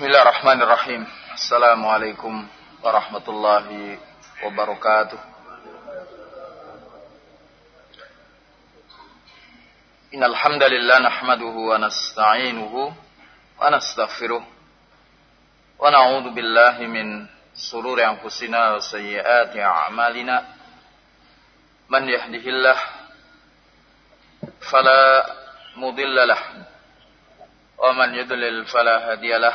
Bismillahirrahmanirrahim. Assalamualaikum warahmatullahi wabarakatuh. Innal hamdalillah nahmaduhu wa nasta'inuhu wa nastaghfiruh wa na'udzu billahi min sururi anfusina wa sayyiati a'malina. Man yahdihillah fala mudilla lahu ومن يضلل فلا هادي له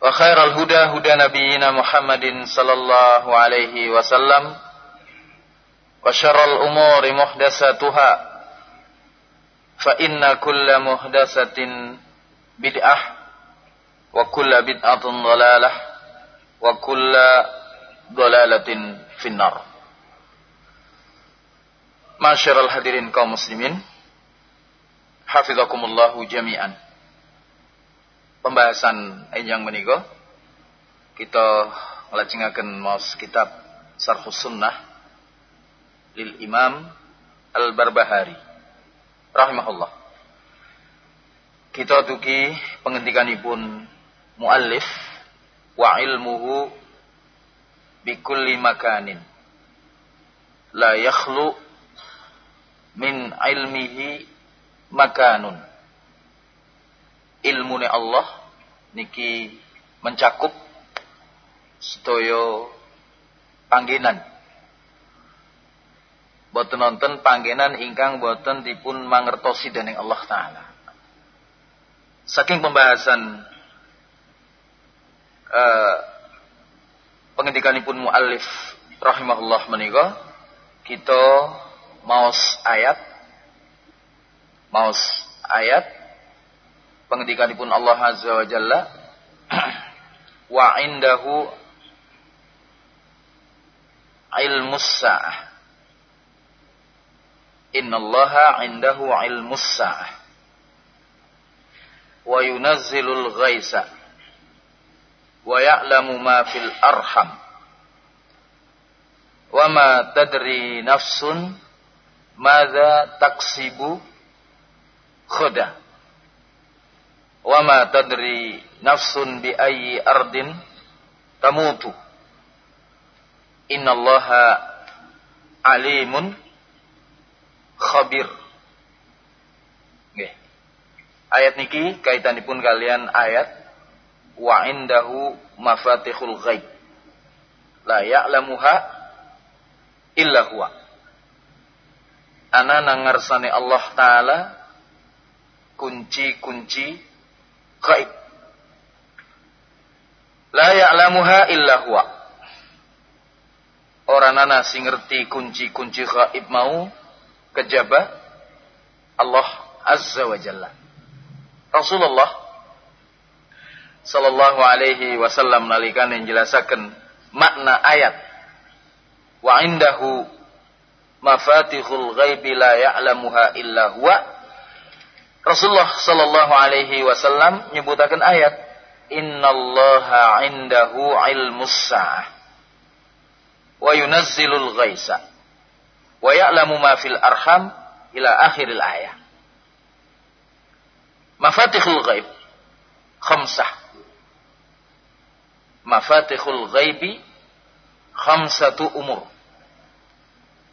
وخير الهدى هدى نبينا محمد صلى الله عليه وسلم وشر الأمور محدثاتها فإن كل محدثة بدعة وكل بدعة ضلالة وكل ضلالة في النار. Masyarul hadirin kaum muslimin Hafizakumullahu jami'an pembahasan yang menika kita ngelajengaken maos kitab Sarhus Sunnah lil Imam Al-Barbahari rahimahullah. Kita tuki penghentikanipun muallif wa ilmuhu bi kulli makanin la yakhlu min ilmihi makanun ilmune Allah niki mencakup sedaya panggenan. Boten nonton panggenan ingkang boten dipun mangertosi dening Allah taala. Saking pembahasan uh, pengendikanipun muallif rahimahullah menika kita maos ayat maos ayat pengendikanipun Allah Azza wa Jalla wa indahu ilmus sa'ah innallaha indahu ilmus sa'ah wa yunazzilul ghaisa. Wa ya'lamu ma fil arham. Wa ma tadri nafsun madza taksibu khuda wa ma tadri nafsun bi ayyi ardin tamutu. Innallaha alimun khabir. Nggih ayat niki kaitanipun kalian ayat. Wa indahu mafatihul ghaib. La ya'lamuha illa huwa. Ana nangarsane Allah taala kunci-kunci gaib. La ya'lamuha illa huwa. Orang nana sing ngerti kunci-kunci gaib mau kejaba Allah Azza wa Jalla. Rasulullah sallallahu alaihi wasallam nalikan yang jelasaken makna ayat wa indahu mafatihul ghaibi la ya'lamuha illa huwa Rasulullah Shallallahu Alaihi Wasallam menyebutkan ayat innallaha indahu ilmus sa'ah wa yunazzilul ghaisa wa ya'lamu ma fil arham ila akhiril ayah. Mafatihul ghaib khamsah. Mafatihul ghaibi khamsatu umur.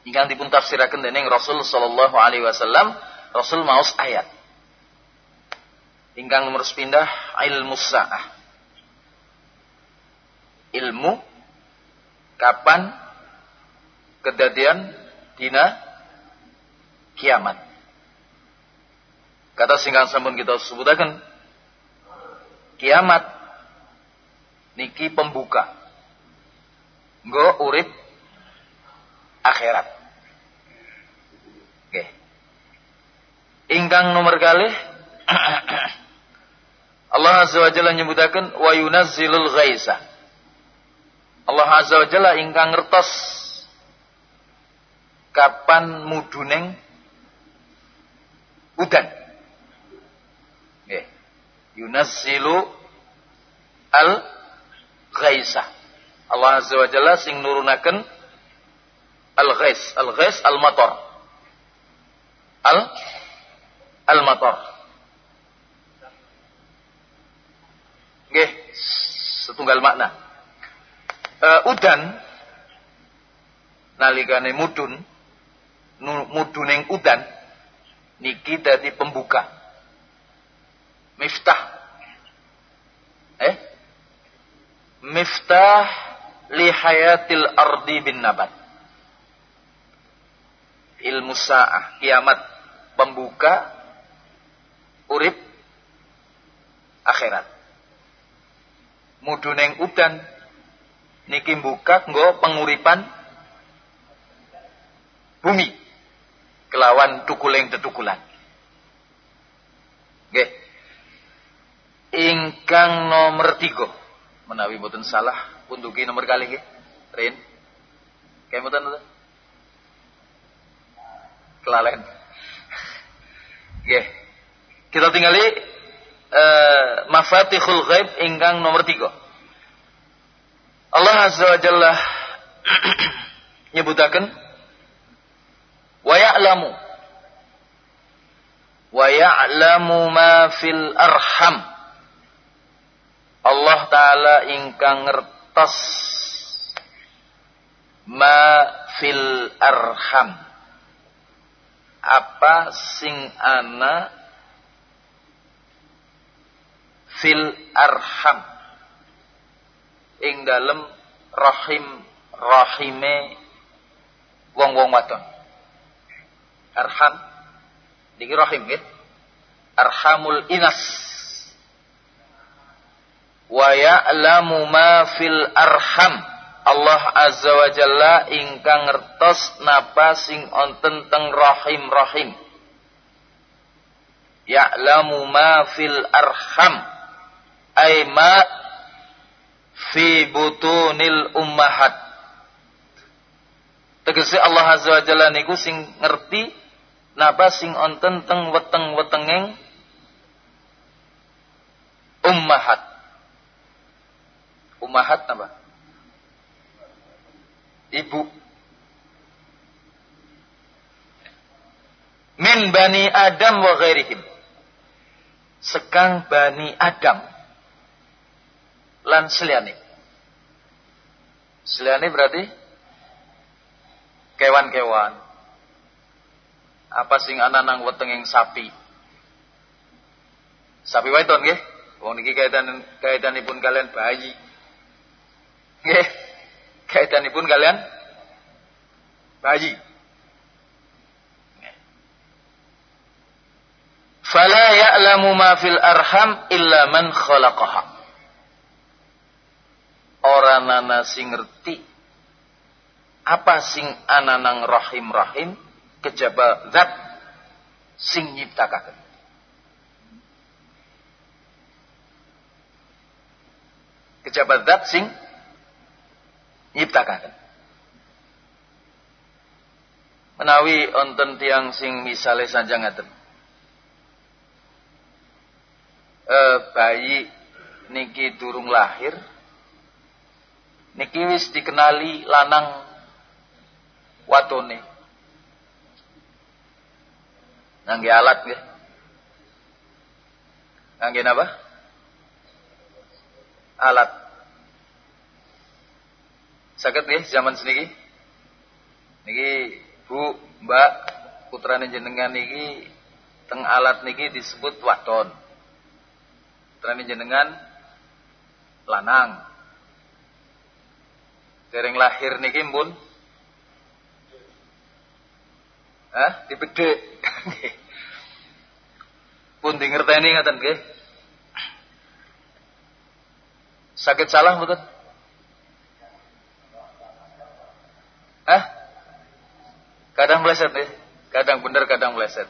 Ingkang dipun tafsiraken dening Rasul sallallahu alaihi wasallam Rasul maos ayat ingkang nomor sepindah ilmu sa'ah. Ilmu kapan kedadian dina kiamat. Kata singkat sampun kita sebutakan kiamat niki pembuka. Nggo urip akhirat. Oke ingkang nomor kali Allah Azza wa Jalla nyebutaken wa yunazzilul ghaisa. Allah Azza wa Jalla ingkang ngertos kapan muduneng udan. Nggih. Yunazzilu al ghaisa. Allah Azza wa Jalla sing nurunaken al ghais al ghais al matar al al matar nggih setunggal makna. Uh, udan nalikane mudun muduning udan niki dadi pembuka. Miftah. Eh? Miftah li hayatil ardi bin nabat. Ilmu sa'ah kiamat pembuka urip akhirat muduneng udan. Niki buka nggo penguripan bumi. Kelawan tukuling tetukulan. Nggih. Ingkang nomor tiga. Menawi mboten salah punduki nomor kali nggih. Rin. Kayak mboten kelalen. Nggih. Kita tinggali uh, mafatihul ghaib ingkang nomor tiga. Allah azza wa jalla nyebutaken wa ya'lamu. Wa ya'lamu ma fil arham. Allah taala ingkang ngertos ma fil arham. Apa sing ana fil arham. Ing dalem rahim rahime wong-wong wadon. Arham. Niki rahim nggih. Arhamul inas. Wa ya'lamu ma fil arham. Allah azza wa jalla ingkang ngertos napa sing onten teng rahim-rahim. Ya'lamu ma fil arham ay ma fi butunil ummahat. Tegese Allah azza wa jalla niku sing ngerti napa sing onten teng weteng-wetengeng ummahat. Ummahat napa? Ibu. Min bani adam wa ghairihim. Sekang bani adam lan seliani. Seliani berarti kewan-kewan. Apa sing ana nang wetenging sapi? Sapi waiton nggih? Wong niki kaitan kaitanipun kalian bayi. Nggih? Kaitanipun kalian bayi. Fala ya'lamu ma fil arham illa man khalaqaha ora nana sing ngerti. Apa sing ananang rahim-rahim? Kejaba zat sing nyiptakaken. Kejaba zat sing nyiptakaken. Menawi onten tiang sing misale sanjang ngaten. E, bayi niki durung lahir niki wis dikenali lanang watone ngangge alat nggih. Ngangge napa? Alat. Sakit nggih zaman seniki? Niki Bu Mbak putrane jenengan niki teng alat niki disebut wadon. Putrane jenengan lanang dereng lahir niki pun Hah? Dibedhek. Pun di ngerteni ngaten nggih. Sakit salah mboten? Hah? Kadang meleset nggih. Kadang bener kadang meleset.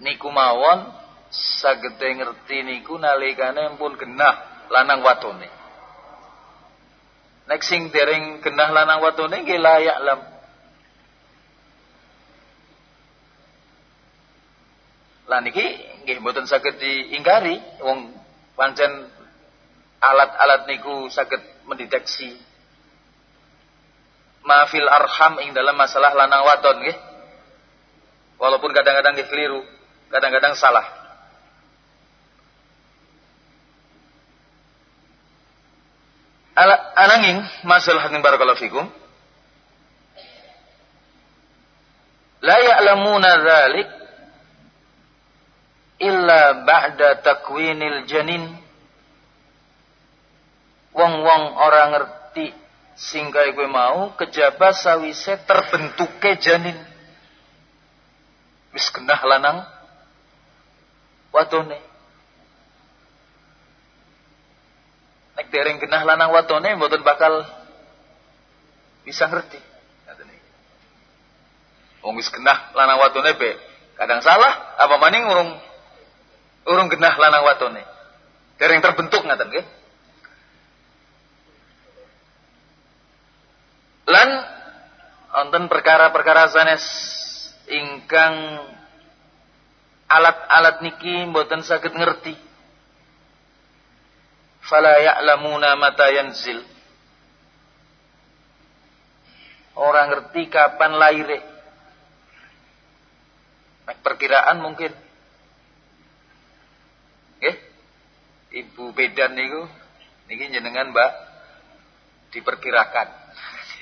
Niku mawon sagede ngerti niku nalikane pun genah lanang wadone. Nek sing dereng genah lanang wadone nggih layak lam Lah niki nggih mboten saged diingkari wong pancen alat-alat niku saged mendeteksi mafil arham ing dalam masalah lanang wadon nggih. Walaupun kadang-kadang keliru, kadang-kadang salah. Ananging masalah ing barakallahu fikum. La ya'lamuna dzalik illa ba'da takwinil janin. Wong-wong orang ngerti singkai gue mau kejaba sawise terbentuke janin. Wis genah lanang. Watone nek dereng genah lanang watone mboten bakal bisa ngerti wong wis genah lanang watone be kadang salah apa maning urung urung genah lanang watone. Dereng terbentuk ngaten nggih. Lan wonten perkara-perkara sanes ingkang alat-alat niki mboten saged ngerti. Fala ya'lamuna mata yanzil. Orang ngerti kapan lahir. Perkiraan mungkin Ibu Bedan niku niki jenengan Mbak diperkirakan.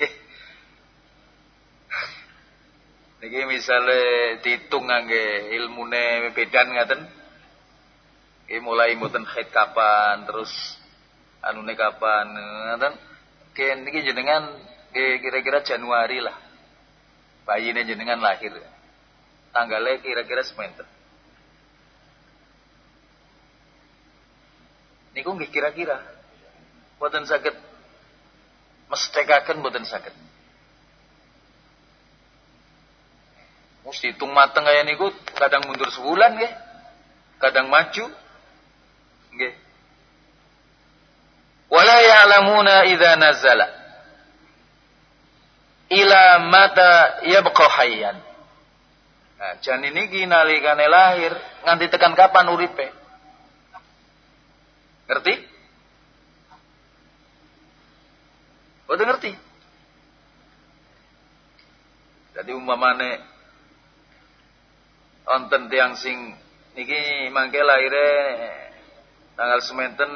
niki misalnya dihitung ngangge ilmune Bedan ngaten. Iki mulai mboten haid kapan terus anune kapan ngaten. Ki niki jenengan kira-kira Januari lah. Bayine jenengan lahir. Tanggalnya kira-kira sementen. niku nggih kira-kira boten saged mestekaken boten saged mesti hitung mateng kaya niku kadang mundur sebulan nggih kadang maju nggih wala ya'lamuna idza nazala ila mata yabqa hayyan nah janin niki nalikane lahir nganti tekan kapan uripe Ngerti? Udah ngerti? Jadi umpamane onten tiang sing niki mangke lahire tanggal sementen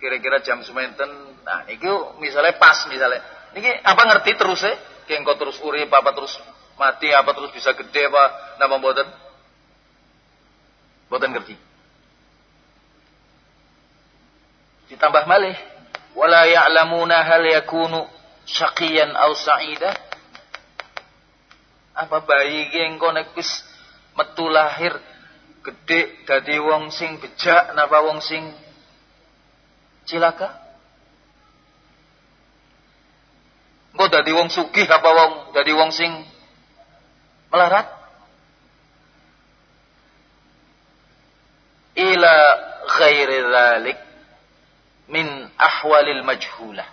kira-kira jam sementen nah niki misalnya pas misalnya. Niki apa ngerti terus ya kengko terus urip apa terus mati apa terus bisa gede apa nama boten boten ngerti. Ditambah malih. Wala ya'lamuna hal yakunu syaqiyan aw sa'ida. Apa bayi engko nek wis metu lahir gede dadi wong sing bejak napa wong sing cilaka? Engko dadi wong sugih apa wong dadi wong sing melarat? Ila ghairi dzalik min ahwalil majhulah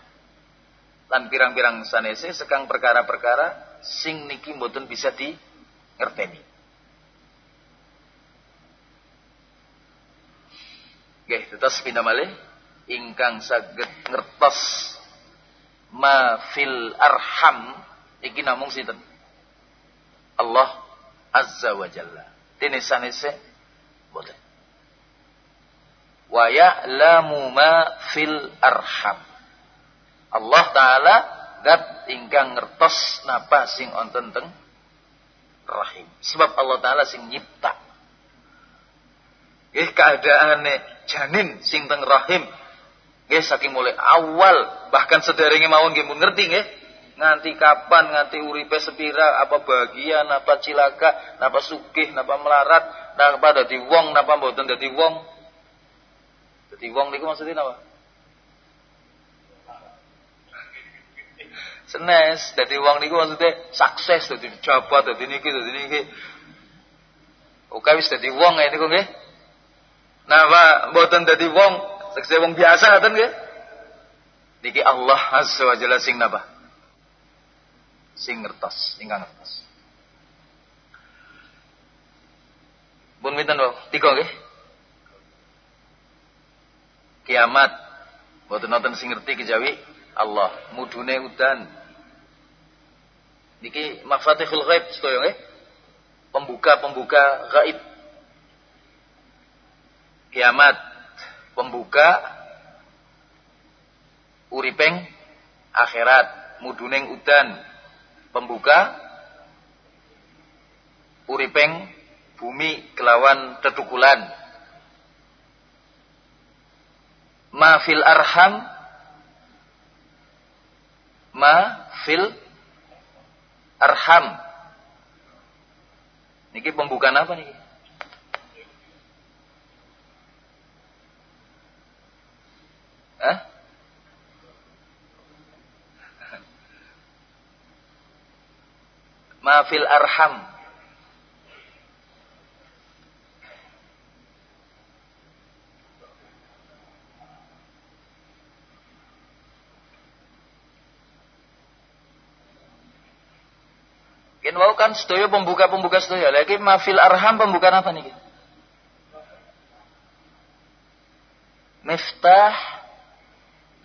lan pirang-pirang sanese sekang perkara-perkara sing niki mboten bisa di ngerteni Nggih, tetes pindah malih ingkang saged ngertos ma fil arham iki namung sinten? Allah Azza wa Jalla. Dene sanese boten. Wa ya'lamu ma fil arham. Allah taala dat ingkang ngertos napa sing wonten teng rahim. Sebab Allah taala sing nyipta. Nggih keadaane janin sing teng rahim. Nggih saking mulai awal bahkan sederenge mawon nggih mun ngerti nggih. Nganti kapan nganti uripe sepira apa bahagia napa cilaka napa sugih napa melarat napa dadi wong napa mboten dadi wong. Dadi wong niku maksudnya napa? Senes dadi wong niku maksudnya sukses dadi jabat dadi niki dadi niki. Oke wis dadi wong ya niku nggih napa mboten dadi wong Sekse wong biasa ngoten nggih. Niki Allah Azza wa Jalla sing napa? Sing ngertos, ingkang ngertos. Pun pinten wae? Tiga nggih. Kiamat mboten nonton sing ngerti kejawi Allah, mudune udan. Niki mafatihul ghaib sedaya nggih. Pembuka-pembuka gaib. Kiamat pembuka uripeng akhirat muduning udan pembuka uripeng bumi kelawan tetukulan. Ma fil arham ma fil arham. Niki pembukaan apa nih Hah? Mafil arham. Kin wau kan sedaya pembuka-pembuka sedaya. Lagi mafil arham pembukaan apa nih? Miftah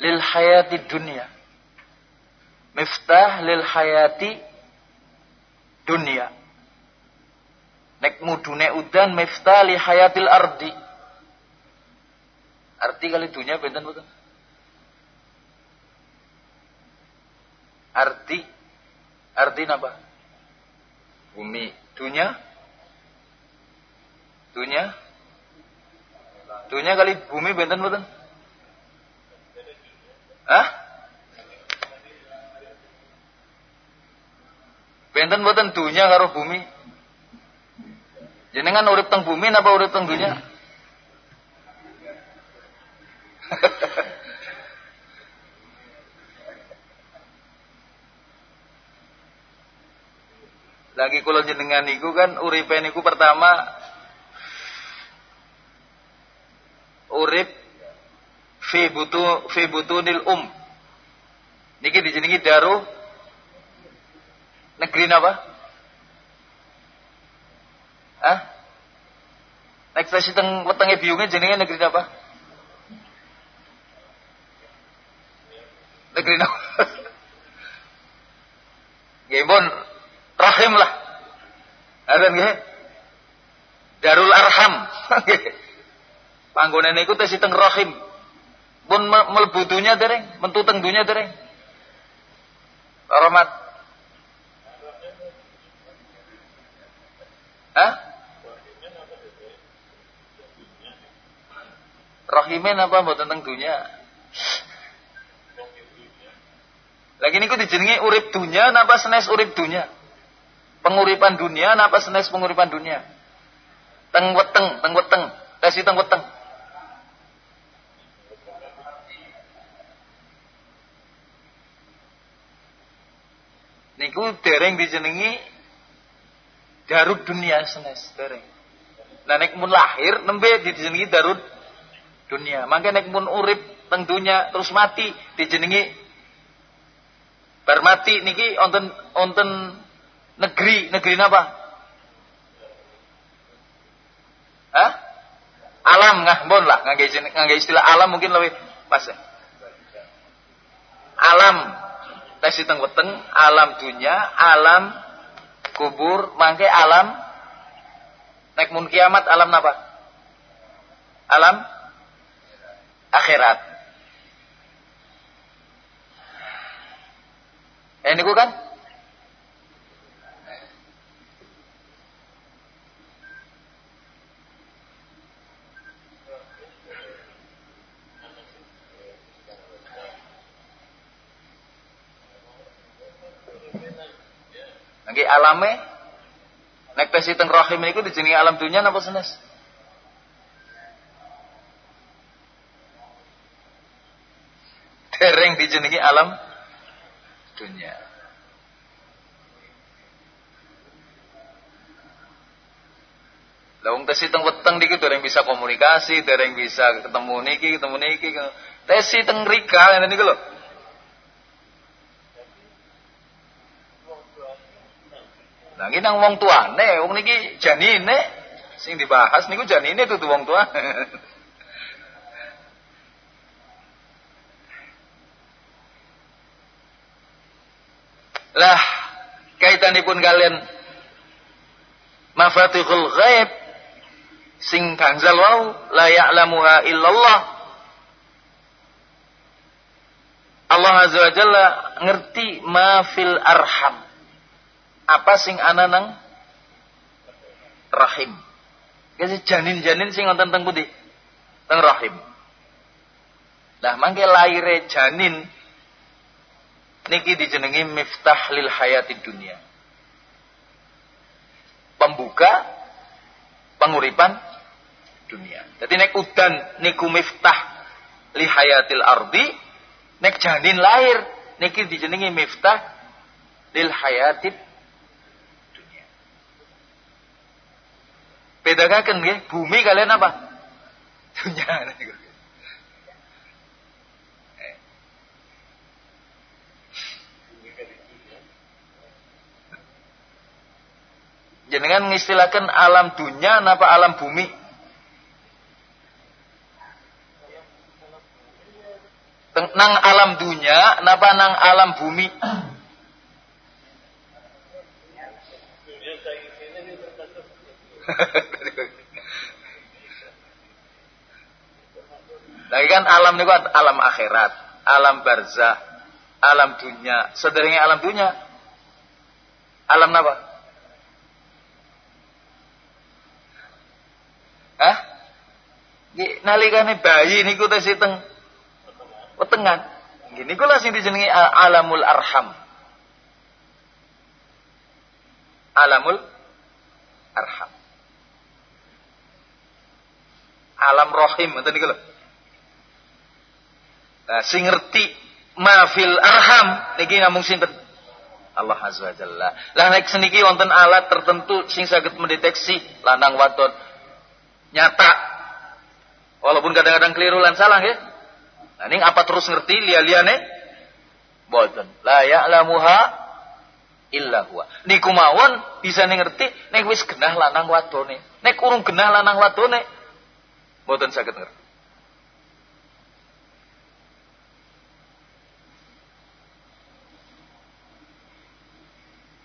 lil hayati dunia. Miftah lil hayati dunia. Nek mudune udan miftah li hayatil ardi. Arti kali dunia benten betul. Arti arti apa? Bumi dunia dunia dunia kali bumi benten betul. Hah? Benten boten dunya karo bumi. Jenengan urip teng bumi napa urip teng dunya? Lagi kula jenengan niku kan uripe niku pertama urip fi butu fi butunil um. Niki dijenengi daru negeri napa? Hah? Nek versi teng wetenge biunge jenenge negeri napa? Negeri napa? Nggih rahim lah. Ada nggih? Darul Arham. Panggonan niku tesi teng rahim pun melbutunya dereng, mentuteng dunya dereng. Rahmat. Hah? Rahimin apa mbok tentang dunia? Lagi niku dijenengi urip dunia napa senes urip dunia? Penguripan dunia napa senes penguripan dunia? Teng weteng, teng weteng, tesi teng. Niku dereng dijenengi darut dunia senes dereng. Nah nek mun lahir nembe dijenengi darut dunia. Mangke nek mun urip teng dunia terus mati dijenengi bar mati niki onten onten negeri negeri napa? Hah? Alam ngahbon lah, ngangge istilah alam mungkin lebih pas. Alam tes teng weteng, alam dunia, alam kubur, mangke alam nek mun kiamat alam napa? Alam akhirat. Eh niku kan Nggih alame nek pesi teng rahim niku dijenengi alam dunia napa senes? Dereng dijenengi alam dunia. Lah wong tesi teng weteng niki dereng bisa komunikasi, dereng bisa ketemu niki, ketemu niki. Tesi teng rika ngene niku lho. Nah, ini nang wong tuane, wong niki janine. Sing dibahas niku janine tuh wong tua. lah kaitanipun kalian mafatihul ghaib sing kanzal wau la ya'lamuha illallah. Allah Azza wa Jalla ngerti ma fil arham apa sing ana nang rahim. Kasi janin-janin sing wonten teng pundi? Teng rahim. Nah, mangke laire janin niki dijenengi miftah lil hayati dunia. Pembuka penguripan dunia. Jadi nek udan niku miftah li hayatil ardi, nek janin lahir niki dijenengi miftah lil hayatid Bedakan nggih, bumi kalian apa? Dunia. Eh. Jenengan mengistilahkan alam dunia napa alam bumi? Nang alam dunia napa nang alam bumi? Lagi kan alam kan alam akhirat, alam barzah, alam dunia. Sederhana alam dunia. Alam apa? Hah? Nalikane bayi niku tes teng wetengan. Gini kula sing dijenengi alamul arham. Alamul arham. Alam rohim ngoten niku lho. Nah, sing ngerti mafil arham niki namung sinten? Allah Azza wa Jalla. Lah nek seniki wonten alat tertentu sing saged mendeteksi lanang wadon nyata. Walaupun kadang-kadang keliru lan salah nggih. Nah, ning apa terus ngerti liya-liyane? Boten. La ya'lamuha illa huwa. Niku mawon bisa ngerti nek wis genah lanang wadone. Nek urung genah lanang wadone boten saged ngerti.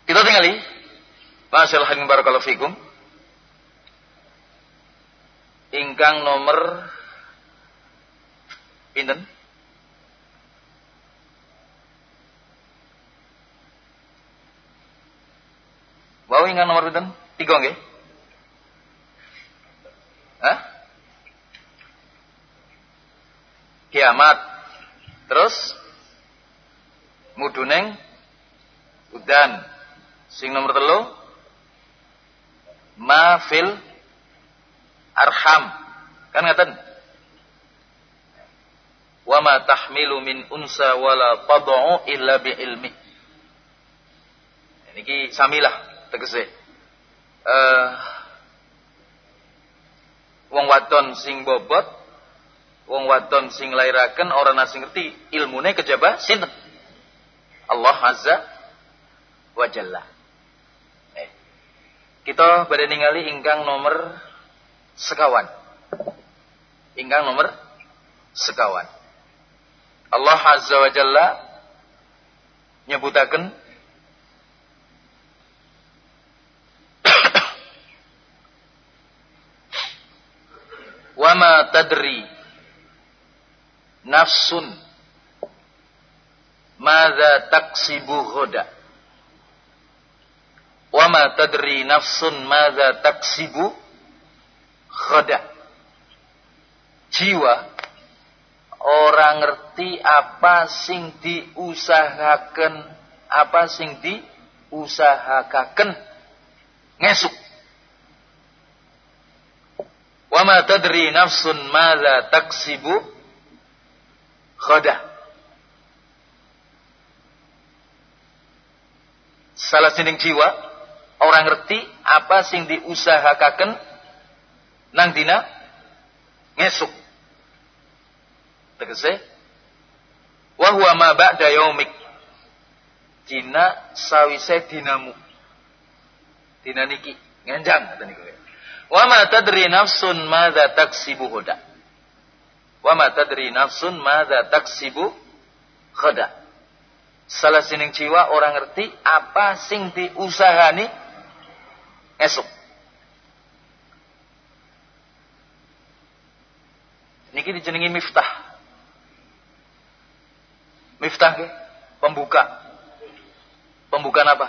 Kita tinggali. Masyaallah barakallahu fikum. Ingkang nomor pinten? Wau ingkang nomor pinten? Tiga nggih. Hah? Kiamat. Terus muduneng udan. Sing nomor telu ma fil arham. Kan ngaten? Wa ma tahmilu min unsa wala tad'u illa bi ilmi. Niki samilah tegese. Eh uh, wong wadon sing bobot wong wadon sing lairaken ora nasi ngerti ilmune kejaba sinten Allah azza wa jalla kita pada ningali ingkang nomor sekawan. ingkang nomor sekawan. Allah Azza wa Jalla nyebutaken Wama tadri nafsun. Madza taksibu ghoda Wama tadri nafsun madza taksibu ghoda Jiwa orang ngerti apa sing diusahakan apa sing diusahakaken. Ngesuk. Wa ma tadri nafsun madza taksibu khada. Salah sining jiwa orang ngerti apa sing diusahakaken nang dina ngesuk. Tegese wa huwa ma ba'da yaumik. Dina sawise dinamu. Dina niki ngenjang ngoten niku. Wa ma tadri nafsun madza taksibu huda. Wa ma tadri nafsun madza taksibu khada. Salah sining jiwa orang ngerti apa sing diusahani esok. Niki dijenengi miftah. Miftah ke? Pembuka. Pembukaan apa?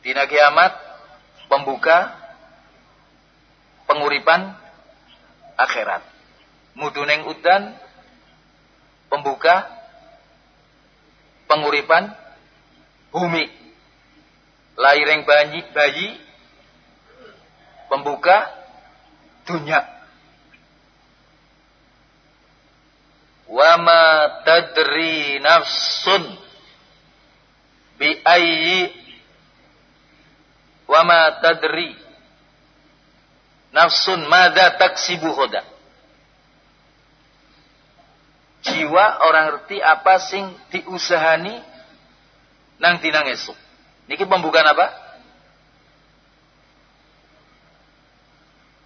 Dina kiamat pembuka penguripan akhirat. Muduneng udan pembuka penguripan bumi. Laireng bayi, bayi pembuka dunia. Wama tadri nafsun bi ayyi Wama tadri nafsun mada taksibu hoda. Jiwa orang ngerti apa sing diusahani nang tinang esok. Niki pembukaan apa?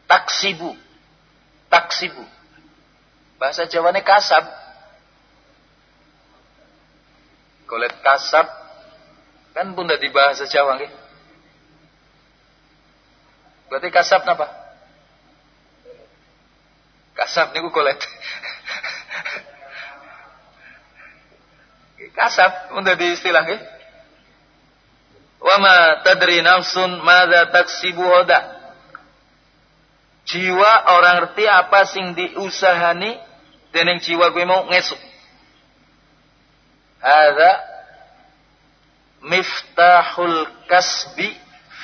Taksibu. Taksibu. Bahasa Jawane kasab. Kolet kasab kan pun di bahasa Jawa nggih. Berarti kasab napa? Kasab niku kolet. kasab untuk di istilah nggih. Wa ma tadri nafsun madza taksibu hoda. Jiwa orang ngerti apa sing diusahani dening jiwa gue mau ngesuk. Hadza miftahul kasbi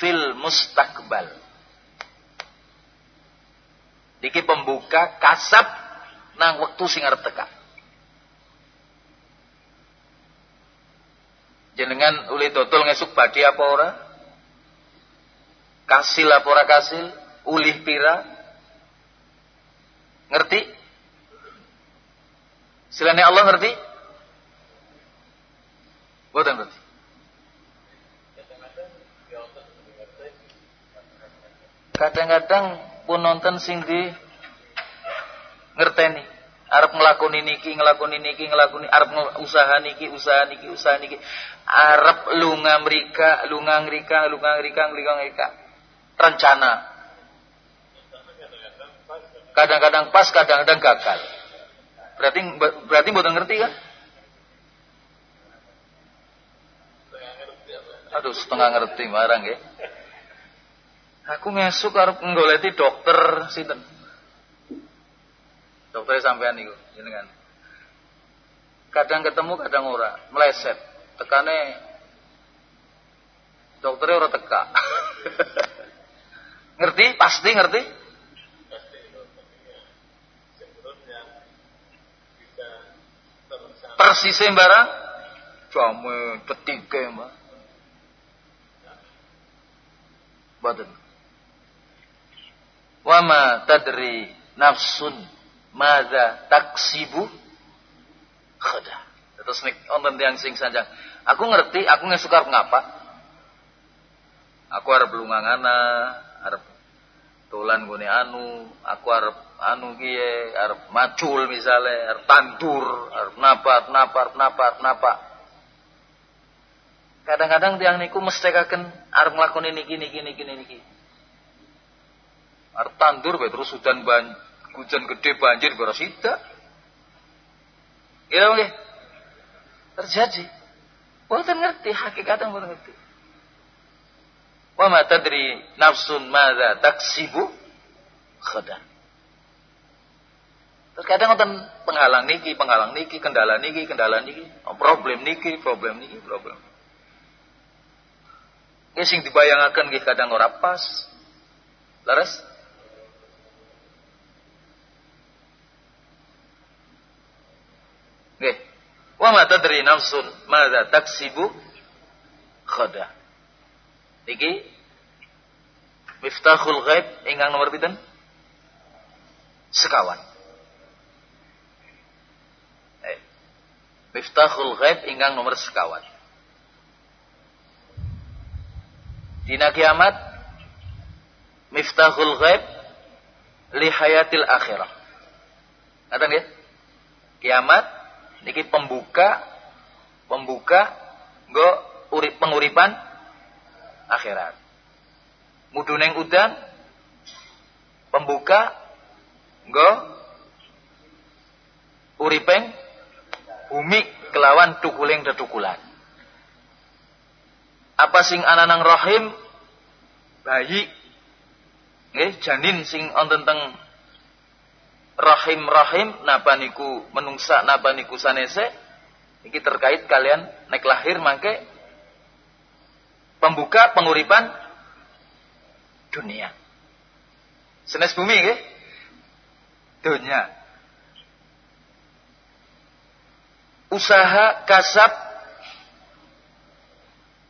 fil mustakbal. Diki pembuka kasab nang waktu sing arep teka. Jenengan uli dodol ngesuk badi apa ora? Kasil apa ora kasil? Ulih pira? Ngerti? Silane Allah ngerti? Boten ngerti. Kadang-kadang pun nonton sing di ngerteni. Arep nglakoni niki nglakoni niki nglakoni arep usaha niki usaha niki usaha niki. Arep lunga mrika lunga ngrika lunga ngrika lunga ngrika. Rencana. Kadang-kadang pas kadang-kadang gagal. Berarti berarti mboten ngerti kan? Aduh setengah ngerti marang ya Aku ngesuk arep nggoleti dokter sinten. Dokter sampean niku jenengan. Kadang ketemu kadang ora, meleset. Tekane dokternya ora teka. ngerti? Pasti ngerti? Persisnya barang jamu petike mbak. Badan. Wama tadri nafsun madza taksibu khada. Terus nek wonten tiyang sing sanjang, aku ngerti, aku nggak suka ngapa. Aku arep ngana, arep dolan gone anu, aku arep anu kiye, arep macul misale, arep tandur, arep napa, napa, napa, napa. Kadang-kadang tiang niku mestekaken arep nglakoni niki niki niki niki. Arep tandur bae terus hujan ban hujan gede banjir gara sida. Ya nggih. Terjadi. Boten ngerti hakikatnya boten ngerti. Wa ma tadri nafsun madza taksibu khadan. Terkadang wonten penghalang niki, penghalang niki, kendala niki, kendala niki, oh, problem niki, problem niki, problem. Nggih sing dibayangaken nggih kadang ora pas. Laras? Nggih. Wa ma tadri nafsun madza taksibu khada. Niki Miftahul Ghaib ingkang nomor pinten? Sekawan. Eh. Miftahul Ghaib ingkang nomor sekawan. Dina kiamat Miftahul Ghaib li hayatil akhirah. Ngaten nggih? Kiamat niki pembuka pembuka nggo urip penguripan akhirat. Muduneng udan pembuka nggo uripeng bumi kelawan tukuling tetukulan. Apa sing ananang rahim bayi nggih janin sing wonten teng rahim-rahim napa niku menungsa napa niku sanese iki terkait kalian naik lahir mangke pembuka penguripan dunia. Senes bumi nggih. Dunia. Usaha kasab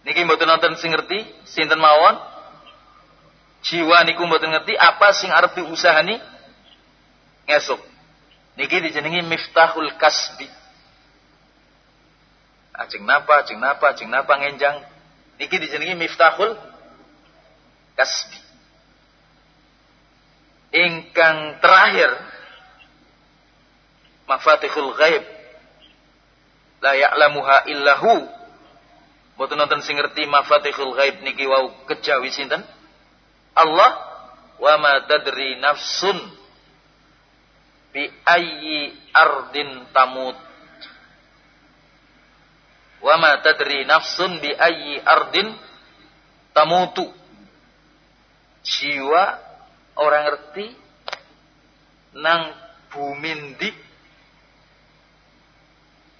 niki mboten nonton sing ngerti sinten mawon. Jiwa niku mboten ngerti apa sing arep diusahani ngesuk. Niki dijenengi miftahul kasbi. Ajeng napa, ajeng napa, ajeng napa ngenjang. Niki dijenengi miftahul kasbi. Ingkang terakhir mafatihul ghaib la ya'lamuha illahu Mboten nonton sing ngerti mafatihul ghaib niki wau kejawi sinten Allah wa ma tadri nafsun bi ayyi ardin tamut. Wa ma tadri nafsun bi ayyi ardin tamutu. Jiwa orang ngerti nang bumindi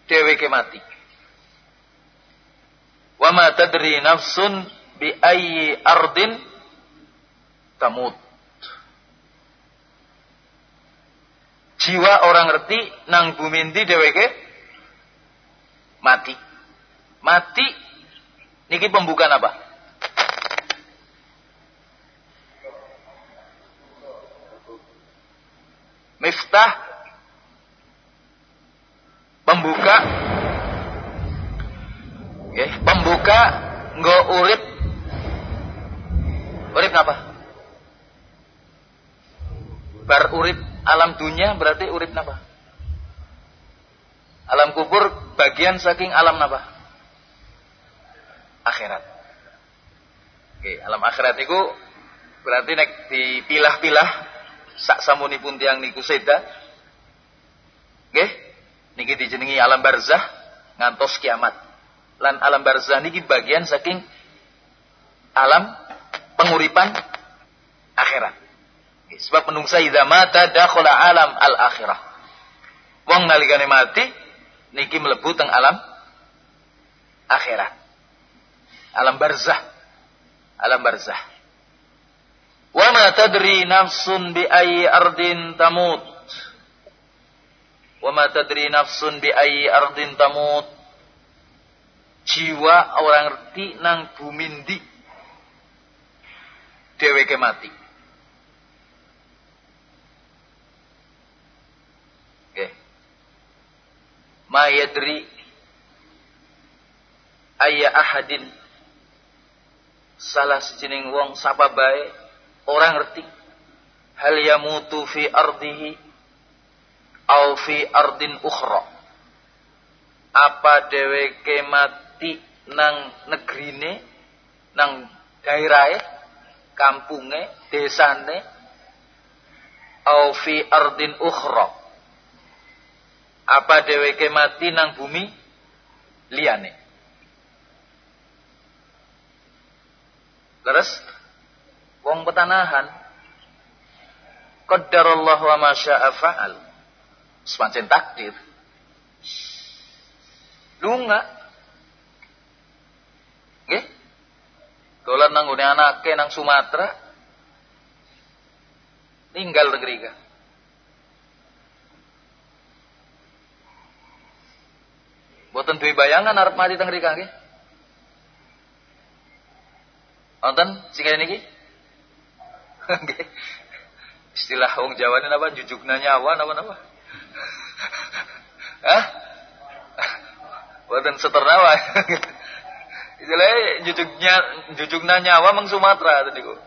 dheweke mati. Wa ma tadri nafsun bi ayyi ardin tamut jiwa orang ngerti nang bumindi dheweke? Mati. Mati. Niki pembukaan apa? Miftah. Pembuka. Ya, pembuka nggo urip. Urip apa bar urip alam dunia berarti urip apa alam kubur bagian saking alam apa akhirat. Oke, alam akhirat itu berarti nek dipilah-pilah sak pun tiang niku seda. Nggih? Niki dijenengi alam barzah ngantos kiamat. Lan alam barzah niki bagian saking alam penguripan akhirat sebab menungsa idza mata dakhala alam al akhirah wong nalikane mati niki mlebu teng alam akhirat alam barzah alam barzah Wa ma tadri nafsun bi ayyi ardin tamut. Wa ma tadri nafsun bi ayyi ardin tamut. Jiwa orang ngerti nang bumindi dheweke mati. Oke. Ma yadri ayya ahadin. Salah sejening wong sapa bae orang ngerti. Hal yamutu fi ardihi au fi ardin ukhra. Apa dheweke mati nang negrine nang daerahe kampunge desane au fi ardin ukhra apa dheweke mati nang bumi? Liyane. Leres? Wong petanahan. Qaddarallahu wa ma syaa fa'al. Semacam takdir. Lunga. Nggih? Dolan nang gone anake nang Sumatera. Tinggal negeri ka Boten duwe bayangan arep mati teng mriki nggih Wonten sing niki? Istilah wong Jawa apa? Jujukna nyawa napa napa? Hah? Boten seternawa. Istilahnya jujuknya jujukna nyawa meng Sumatera tadi kok.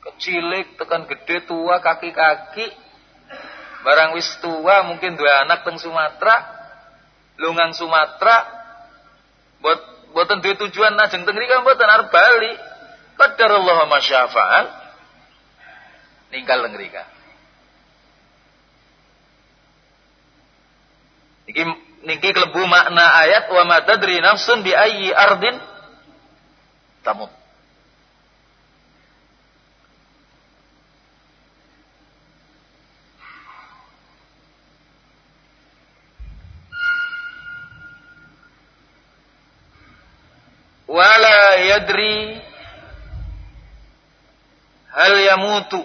Kecilik tekan gede tua kaki-kaki barang wis tua mungkin dua anak teng Sumatera lungang Sumatera buat Boten duwe tujuan najeng teng mriki mboten arep bali. Qadarullah ma syafa'al. Ninggal teng mriki. Niki niki klebu makna ayat wa ma tadri nafsun bi ayyi ardin tamut. Yadri hal yamutu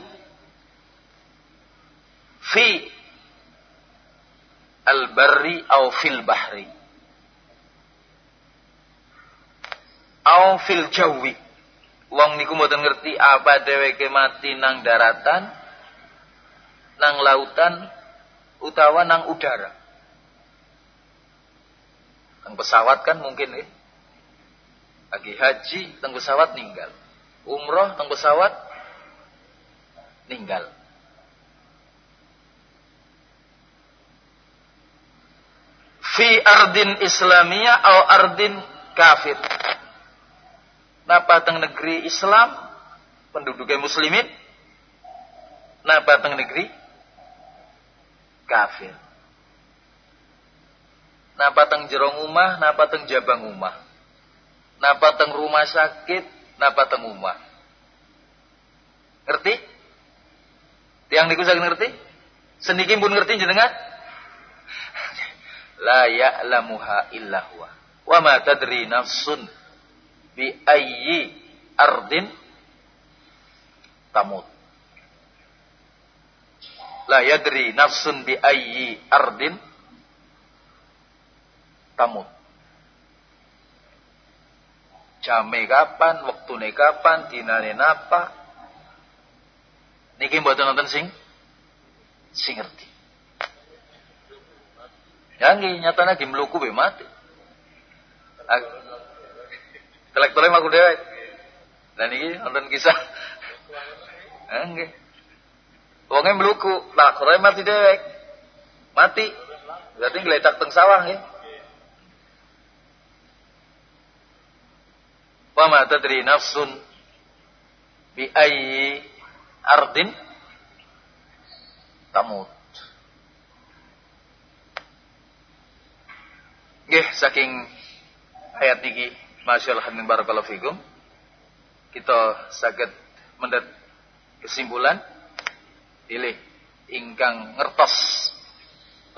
fi al-barri au fil bahri au fil jawi wong niku mboten ngerti apa dheweke mati nang daratan nang lautan utawa nang udara. Nang pesawat kan mungkin eh lagi haji teng pesawat ninggal. Umroh teng pesawat ninggal. Fi ardin Islamiyah atau ardin kafir. Napa teng negeri Islam penduduknya muslimin? Napa teng negeri kafir? Napa teng jerong umah, napa teng jabang umah? Napa teng rumah sakit, napa teng rumah. Ngerti? Tiang niku saged ngerti? Seniki pun ngerti jenengan? La ya'lamuha illa huwa. Wa ma tadri nafsun bi ayyi ardin tamut. La yadri nafsun bi ayyi ardin tamut jame kapan, waktune kapan, dinane napa. Niki mboten nonton sing sing ngerti. Ya nggih nyatane nggih mluku be mati. Telektore maku dhewe. Dan niki nonton kisah. Ya nggih. Wonge mluku, lah kore mati dewek. Mati. Berarti ngletak teng sawah nggih. Wa ma tadri nafsun bi ayyi ardin tamut. Nggih saking ayat niki masyaallah min barakallahu fikum kita saged mendet kesimpulan pilih ingkang ngertos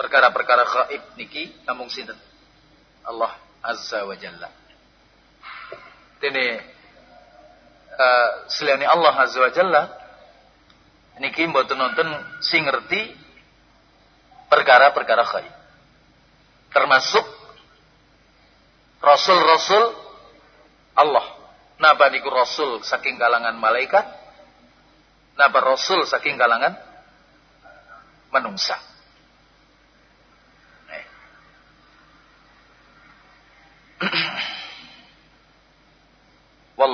perkara-perkara gaib niki namung sinten? Allah azza wa jalla Dene uh, selain Allah Azza wa Jalla niki mboten nonton sing ngerti perkara-perkara khair. Termasuk rasul-rasul Allah. Napa niku rasul saking kalangan malaikat? Napa rasul saking kalangan manungsa? Eh.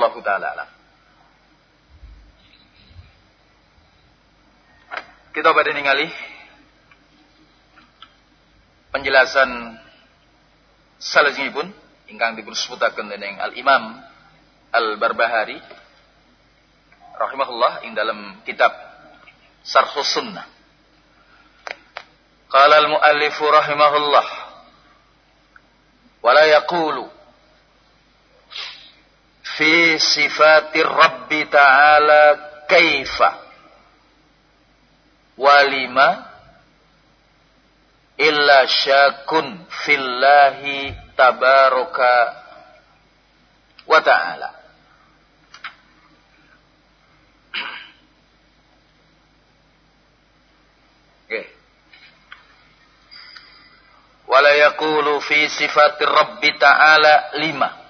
Wallahu taala alam. kita pada ningali penjelasan salajengipun ingkang dipun sebutaken dening Al Imam Al Barbahari rahimahullah ing dalam kitab Sarhus Sunnah. Qala al muallif rahimahullah wala yaqulu fi sifati Rabbi ta'ala kaifa walima illa syakun fillahi tabaraka wa ta'ala. Okay. Wala yaqulu fi sifati Rabbi ta'ala lima.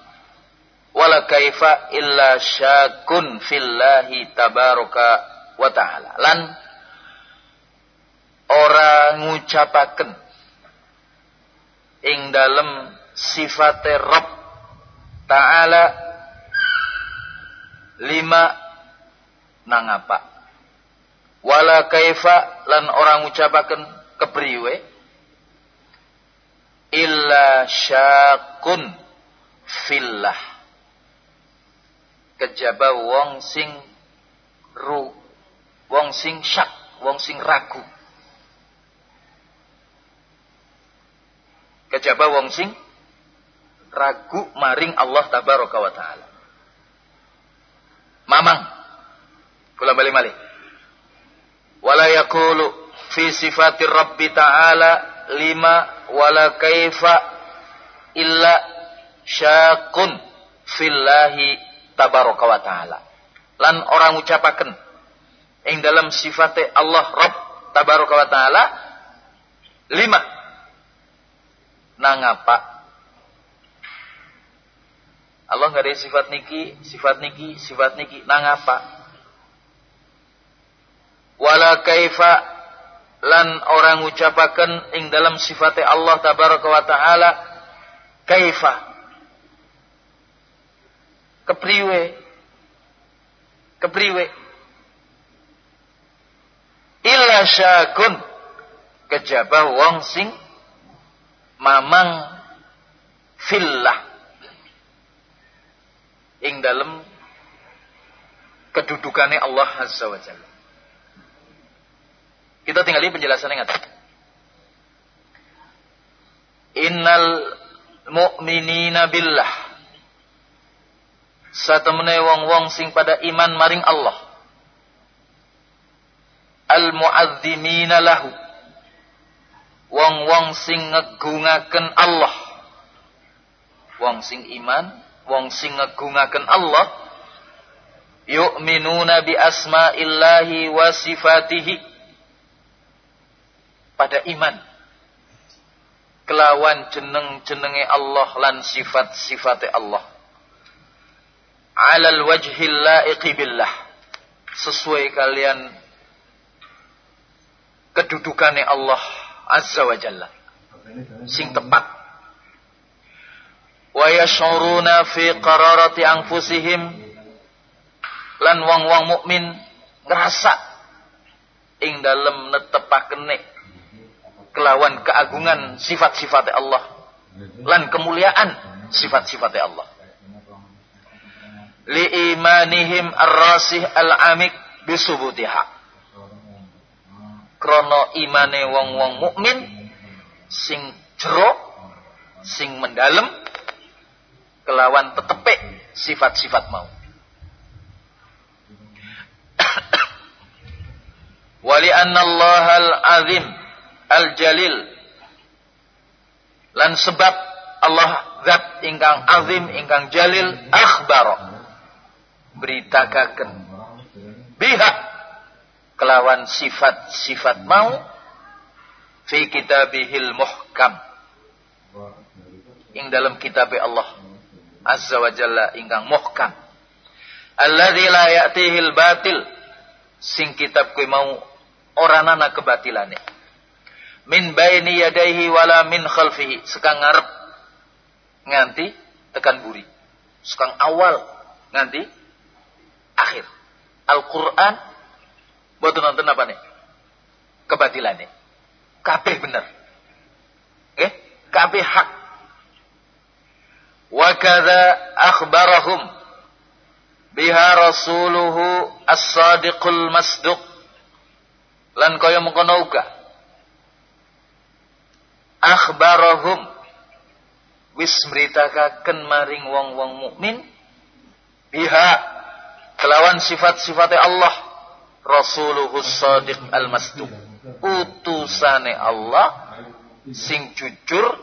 Wala kaifa illa syakun fillahi tabaraka wa ta'ala. Lan ora ngucapaken ing dalem sifate Rabb taala lima nang apa wala kaifa lan orang ngucapaken kepriwe illa syakun fillah kejaba wong sing ru wong sing syak wong sing ragu kejaba wong sing ragu maring Allah tabaraka wa taala. Mamang. Kula balik malih. Wala yaqulu fi sifati Rabbi ta'ala lima wala kaifa illa syakun fillahi tabaraka wa ta'ala. Lan orang ucapaken ing dalam sifate Allah Rabb tabaraka wa taala lima nang apa? Allah nggak ada sifat niki, sifat niki, sifat niki, nang apa? Wala kaifa lan orang ucapakan ing dalam sifatnya Allah tabaraka wa taala kaifa kepriwe kepriwe illa syakun kejaba wong sing mamang fillah ing dalam kedudukannya Allah Azza wa Jalla. Kita tinggali penjelasannya ngatain. Innal mu'minina billah. Satemene wong-wong sing pada iman maring Allah. Al mu'azzimina lahu. Wong-wong sing ngegungaken Allah. Wong sing iman wong sing ngegungaken Allah. Yu'minuna bi asma'illahi wa sifatihi. Pada iman. Kelawan jeneng-jenenge Allah lan sifat-sifate Allah alal wajhil laiqi billah. Sesuai kalian kedudukannya Allah azza wa jalla. Sing tepat. Wa yashuruna fi qararati anfusihim. Lan wong-wong mukmin ngerasa ing dalem netepakene kelawan keagungan sifat-sifat Allah. Lan kemuliaan sifat-sifat Allah li imanihim ar-rasih al-amik bisubutiha krono imane wong-wong mukmin sing jero sing mendalem kelawan tetepe sifat-sifat mau. Wali anna Allah al-azim al-jalil. Lan sebab Allah zat ingkang azim ingkang jalil akhbar beritakaken biha kelawan sifat-sifat mau fi kitabihil muhkam. Ing dalam kitab Allah azza wa jalla ingkang muhkam. Alladzi la ya'tihil batil. Sing kitab kuwi mau ora nana kebatilane. Min baini yadaihi wala min khalfihi. Sekang ngarep nganti tekan buri. Sekang awal nganti akhir Al-Quran Buat nonton apa nih? kebatilane. Kabeh bener. Nggih, kabeh hak. Wa kadza akhbarahum biha rasuluhu as-sadiqul masduq lan kaya mengkono uga akhbarahum wis mritakaken maring wong-wong mukmin biha kelawan sifat-sifatnya Allah. Rasuluhus sadiq al-masduq. Utusane Allah sing jujur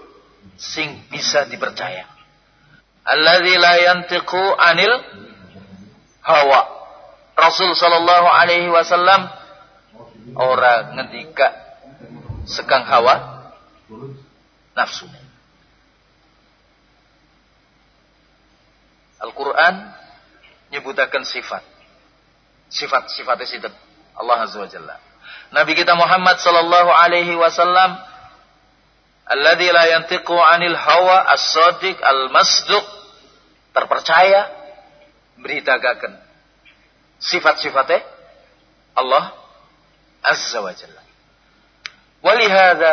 sing bisa dipercaya. Alladzi la yantiqu anil hawa. Rasul sallallahu alaihi wasallam ora ngendika sekang hawa nafsu. Al-Quran nyebutakan sifat. Sifat-sifatnya sinten? Allah Azza wa Jalla. Nabi kita Muhammad sallallahu alaihi wasallam alladzi la yantiqu 'anil hawa as-sadiq al-masduq terpercaya beritagaken sifat-sifatnya Allah Azza wa Jalla. Walihada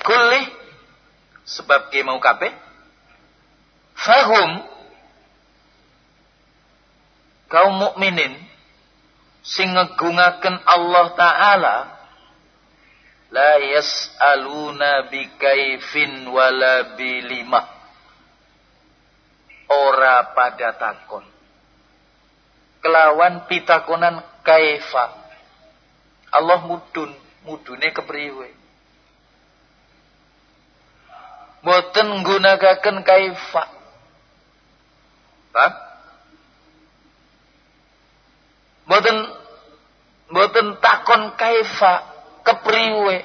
kulli sebab ke mau kabeh fahum kaum mukminin sing ngegungaken Allah taala la yas'aluna bikaifin wala bilima ora pada takon. Kelawan pitakonan kaifa. Allah mudun mudune kepriwe. Boten nggunakaken kaifa. Paham? Mboten mboten takon kaifa kepriwe.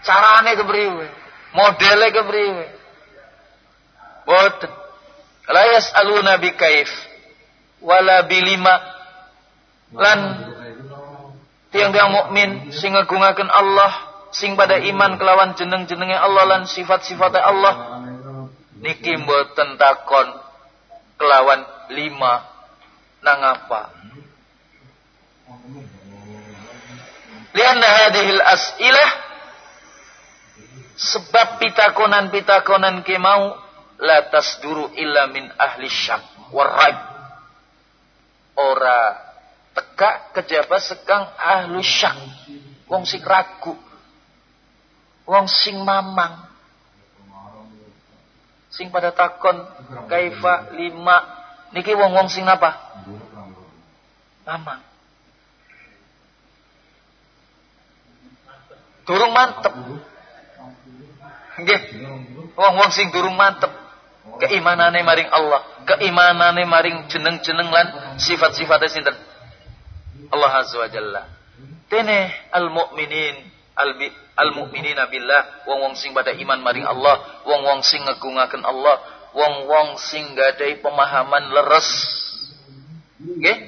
Carane kepriwe? Modele kepriwe? Mboten. La yas'aluna bi kaif wala bilima lan tiang-tiang mukmin sing ngagungaken Allah sing pada iman kelawan jeneng-jenenge Allah lan sifat-sifatnya Allah niki mboten takon kelawan lima. Nang apa lianna hadhil as'ilah sebab pitakonan-pitakonan ke mau la tasduru illa min ahli syak waraib ora teka kejaba sekang ahlu syak. Wong sing ragu wong sing mamang sing pada takon kaifa lima. Niki wong-wong sing napa? Mama durung mantep. Nggih. Wong-wong sing durung mantep. Keimanane maring Allah. Keimanane maring jeneng-jeneng lan sifat-sifatnya sinten? Allah azza wa jalla. Tene al mukminin al mukminina billah. Wong wong sing pada iman maring Allah. Wong wong sing ngegungaken Allah. Wong wong sing gadai pemahaman leres. Nggih?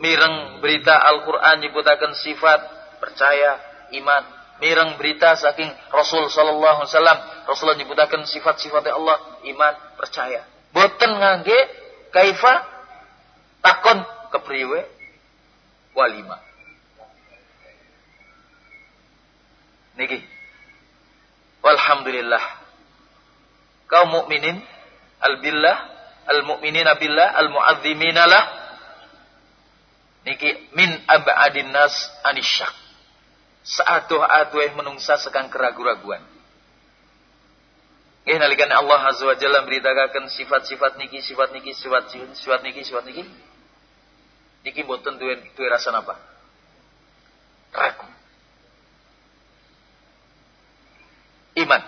Mireng berita Al-Qur'an nyebutaken sifat percaya iman. Mireng berita saking Rasul sallallahu alaihi wasallam Rasulullah nyebutaken sifat-sifatnya Allah iman percaya. Boten ngangge kaifa? Takon kepriwe? Walima Niki. Walhamdulillah. Kaum mukminin al-billah, al-mu'minina billah, al-mu'azzimina lah. Niki min ab'adin nas anisyak. Saaduh-aduh menungsa sekang keraguan-raguan. Nggih nalikan Allah Azza wa Jalla beritakan sifat-sifat niki, sifat niki, sifat sifat niki, sifat niki. Niki mboten duwe duwe rasa apa? Ragu. Iman.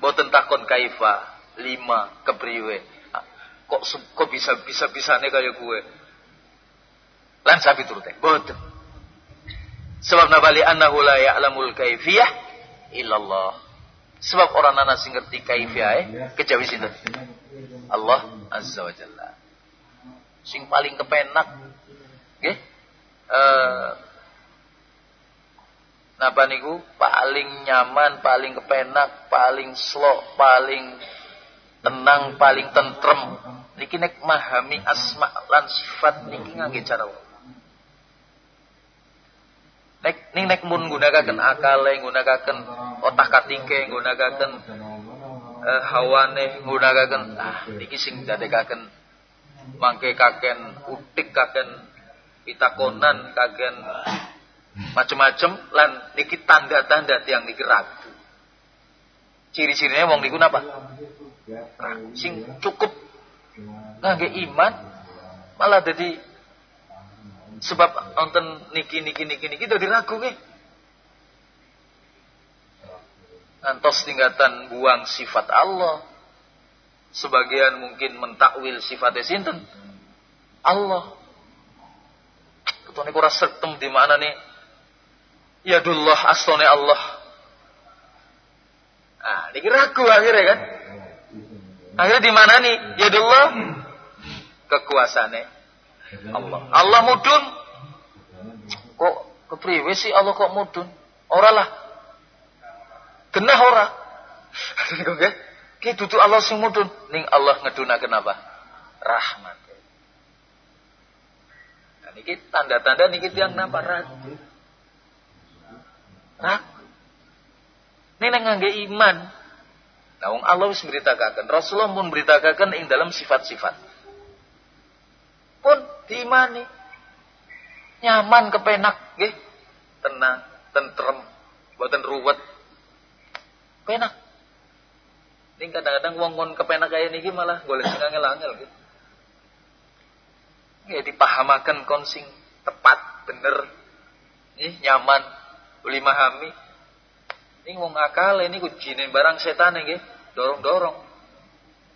Boten takon kaifa. Lima kepriwe. Ah, kok kok bisa bisa bisane kaya gue lan sapi turute. Boten. Sebab nabali annahu la ya'lamul kaifiyah illallah. Sebab orang nana sing ngerti kaifiyah eh? Kejawi sinten? Allah azza wa jalla. Sing paling kepenak nggih? Eh Napa niku? Paling nyaman, paling kepenak, paling slow, paling tenang, paling tentrem. Niki nek mahami asma lan sifat niki ngangge cara nek ning nek mun nggunakaken akale nggunakaken otak katingke nggunakaken uh, hawane nggunakaken ah niki sing dadekaken. Mangke kaken utik kaken pitakonan kaken macem-macem lan niki tanda-tanda tiang niki ragu. Ciri-cirinya wong niku napa? Sing cukup ngangge iman malah jadi sebab nonton niki niki niki niki dadi ragu nggih ngantos tingkatan buang sifat Allah sebagian mungkin mentakwil sifatnya sinten? Allah. Ketone ora sertem di mana nih ya dullah aslone Allah. Ah niki ragu akhirnya kan? Akhirnya di mana nih? Ya dullah kekuasaannya. Allah. Allah mudun. Kok kepriwe sih Allah kok mudun? Ora lah. Genah ora? Ki dudu Allah sing mudun, ning Allah ngedunaken apa? Rahmat. Nah, niki tanda-tanda niki tiang napa ragu. Ragu. Ini ngangge iman. Nah, Allah wis mberitakan, Rasulullah pun beritakan ing dalam sifat-sifat. Pun diimani. Nyaman kepenak nggih. Tenang, tentrem, boten ruwet. Penak. Ini kadang-kadang wong kon kepenak kaya niki malah golek sing angel-angel gitu. Ya dipahamaken kon sing tepat, bener. Nih nyaman, boleh mahami. Ini wong akal ini kujine barang setan nggih, dorong-dorong.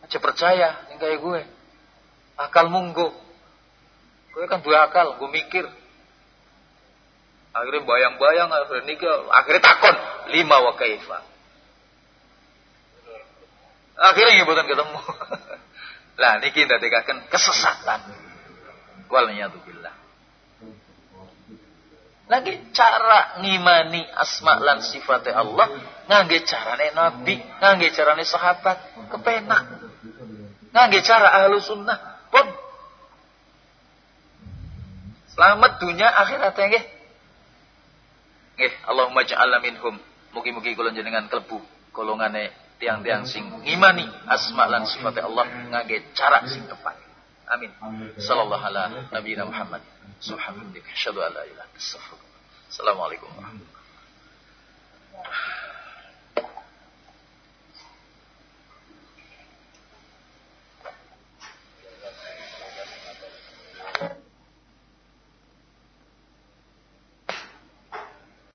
Aja percaya yang kayak gue. Akal munggo. Gue kan dua akal, gue mikir. Akhirnya bayang-bayang, akhirnya nikah, akhirnya takon lima wa kaifa. Akhirnya nggih boten ketemu. lah niki ndadekaken kesesatan. Wal billah. Lagi cara ngimani asma lan sifatnya Allah ngangge carane nabi, ngangge carane sahabat, kepenak. Ngangge cara ahlu sunnah pun selamat dunia akhirat ya nggih. Nggih, Allahumma ja'alna minhum. Mugi-mugi kula jenengan klebu golongane tiang-tiang sing ngimani asma lan sifat Allah ngage cara sing tepat. Amin. Sallallahu ala nabiyina Muhammad. Subhanallah. Asyhadu an la ilaha illallah. Assalamualaikum warahmatullahi wabarakatuh.